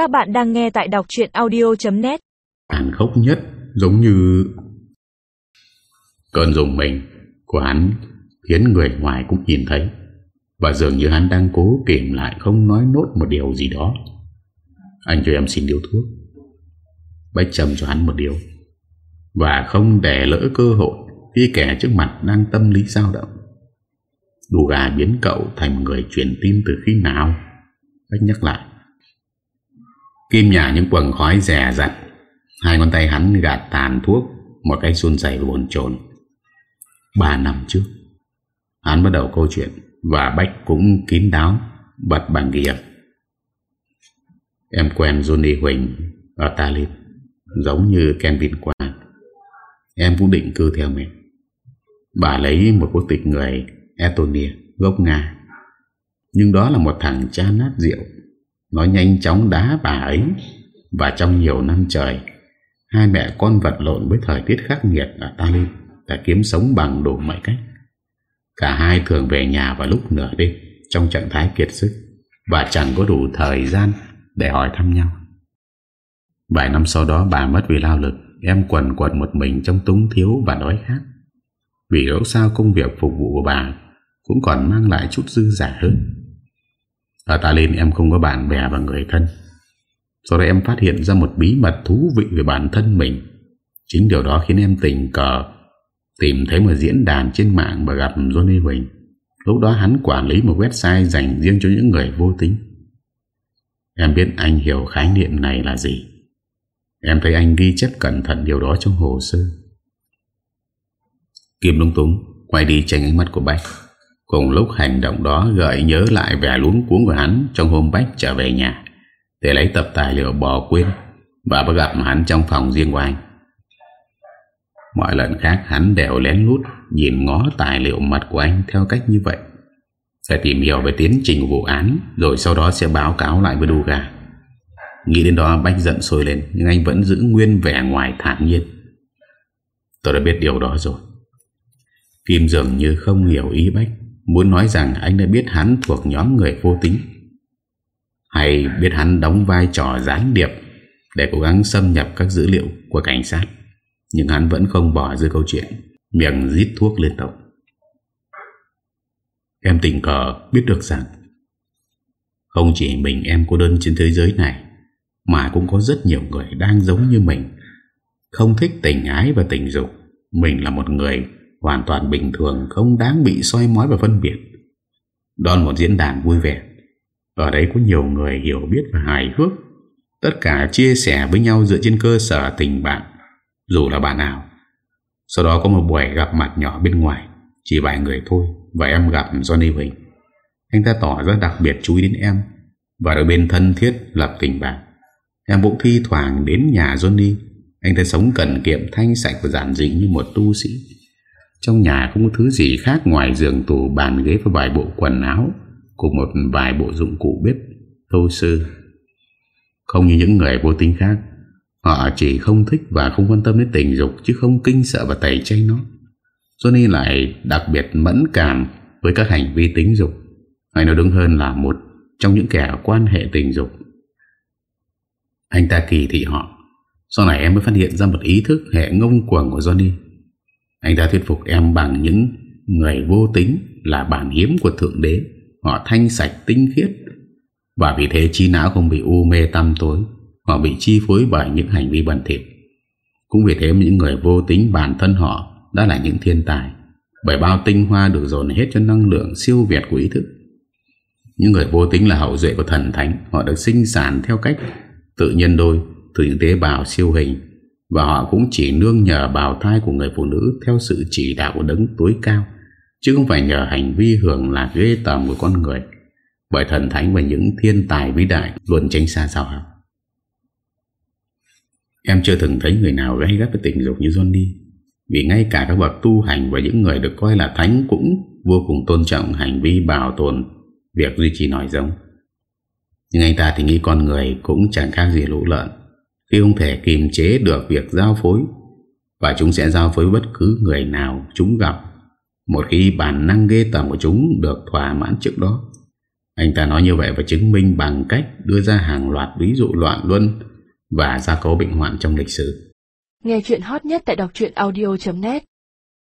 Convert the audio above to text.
Các bạn đang nghe tại đọc chuyện audio.net Tàn khốc nhất giống như Cơn dùng mình của hắn khiến người ngoài cũng nhìn thấy và dường như hắn đang cố kìm lại không nói nốt một điều gì đó. Anh cho em xin điều thuốc. Bách châm cho hắn một điều và không để lỡ cơ hội khi kẻ trước mặt đang tâm lý dao động. Đù gà biến cậu thành một người truyền tin từ khi nào? Bách nhắc lại. Kim nhả những quần khói rẻ rặt. Hai ngón tay hắn gạt tàn thuốc, Một cái xuân dày và bồn trồn Ba năm trước, Hắn bắt đầu câu chuyện Và Bách cũng kín đáo, Bật bằng ghi Em quen Johnny Huỳnh Ở Talib Giống như Kenvin Quan Em cũng định cư theo mẹ. Bà lấy một quốc tịch người Estonia Gốc Nga. Nhưng đó là một thằng cha nát rượu. Nó nhanh chóng đá bà ấy. Và trong nhiều năm trời, Hai mẹ con vật lộn với thời tiết khắc nghiệt ở Talin Để kiếm sống bằng đủ mọi cách. Cả hai thường về nhà vào lúc nửa đêm, Trong trạng thái kiệt sức, Và chẳng có đủ thời gian Để hỏi thăm nhau. Vài năm sau đó, bà mất vì lao lực, Em quần quần một mình trong túng thiếu và đói khát. Vì dẫu sao công việc phục vụ của bà Cũng còn mang lại chút dư giả hơn. Ở ta lên, em không có bạn bè và người thân. Sau đó em phát hiện ra một bí mật thú vị về bản thân mình. Chính điều đó khiến em tình cờ Tìm thấy một diễn đàn trên mạng và gặp Johnny Huỳnh. Lúc đó hắn quản lý một website dành riêng cho những người vô tính. Em biết anh hiểu khái niệm này là gì. Em thấy anh ghi chép cẩn thận điều đó trong hồ sơ. Kim lung túng, Quay đi tránh ánh mắt của Bách. Cùng lúc hành động đó gợi nhớ lại vẻ lún cuốn của hắn Trong hôm Bách trở về nhà. Để lấy tập tài liệu bỏ quên Và bắt gặp hắn trong phòng riêng của anh. Mọi lần khác hắn đều lén lút Nhìn ngó tài liệu mật của anh Theo cách như vậy. Sẽ tìm hiểu về tiến trình vụ án, Rồi sau đó sẽ báo cáo lại với Duga Nghĩ đến đó, Bách giận sôi lên, Nhưng anh vẫn giữ nguyên vẻ ngoài thản nhiên. Tôi đã biết điều đó rồi. Kim dường như không hiểu ý Bách. Muốn nói rằng anh đã biết hắn thuộc nhóm người vô tính. Hay biết hắn đóng vai trò gián điệp Để cố gắng xâm nhập các dữ liệu của cảnh sát, Nhưng hắn vẫn không bỏ rơi câu chuyện, Miệng giít thuốc liên tục. Em tình cờ biết được rằng Không chỉ mình em cô đơn trên thế giới này, Mà cũng có rất nhiều người đang giống như mình, Không thích tình ái và tình dục. Mình là một người hoàn toàn bình thường, Không đáng bị soi mói và phân biệt. Đó là một diễn đàn vui vẻ. Ở đây có nhiều người hiểu biết và hài hước. Tất cả chia sẻ với nhau dựa trên cơ sở tình bạn, Dù là bạn nào. Sau đó có một buổi gặp mặt nhỏ bên ngoài, Chỉ vài người thôi, Và em gặp Johnny Huỳnh Anh ta tỏ ra đặc biệt chú ý đến em, Và đôi bên thân thiết lập tình bạn. Em cũng thi thoảng đến nhà Johnny. Anh ta sống cần kiệm thanh sạch và giản dị như một tu sĩ. Trong nhà không có thứ gì khác ngoài giường tủ, bàn ghế và vài bộ quần áo Cùng một vài bộ dụng cụ bếp. Thô sơ. Không như những người vô tính khác, Họ chỉ không thích và không quan tâm đến tình dục, Chứ không kinh sợ và tẩy chay nó. Johnny lại đặc biệt mẫn cảm với các hành vi tính dục. Hay nói đúng hơn là một trong những kẻ quan hệ tình dục. Anh ta kỳ thị họ. Sau này em mới phát hiện ra một ý thức hệ ngông cuồng của Johnny. Anh ta thuyết phục em bằng những người vô tính là bản hiếm của Thượng Đế. Họ thanh sạch, tinh khiết. Và vì thế trí não không bị u mê tâm tối, Họ bị chi phối bởi những hành vi bẩn thỉu. Cũng vì thế những người vô tính bản thân họ đã là những thiên tài, Bởi bao tinh hoa được dồn hết cho năng lượng siêu việt của ý thức. Những người vô tính là hậu duệ của thần thánh, Họ được sinh sản theo cách tự nhân đôi, từ những tế bào siêu hình. Và họ cũng chỉ nương nhờ bào thai của người phụ nữ Theo sự chỉ đạo của đấng tối cao, Chứ không phải nhờ hành vi hưởng lạc ghê tầm của con người. Bởi thần thánh và những thiên tài vĩ đại Luôn tránh xa sao học Em chưa từng thấy người nào gây gắt với tình dục như Johnny, Vì ngay cả các bậc tu hành Và những người được coi là thánh Cũng vô cùng tôn trọng hành vi bảo tồn Việc duy trì nòi giống. Nhưng anh ta thì nghĩ con người Cũng chẳng khác gì lũ lợn. Khi không thể kiềm chế được việc giao phối, Và chúng sẽ giao phối bất cứ người nào chúng gặp, Một khi bản năng ghê tầm của chúng Được thỏa mãn trước đó Anh ta nói như vậy và chứng minh bằng cách đưa ra hàng loạt ví dụ loạn luân và gia cố bệnh hoạn trong lịch sử. Nghe chuyện hot nhất tại đọc audio.net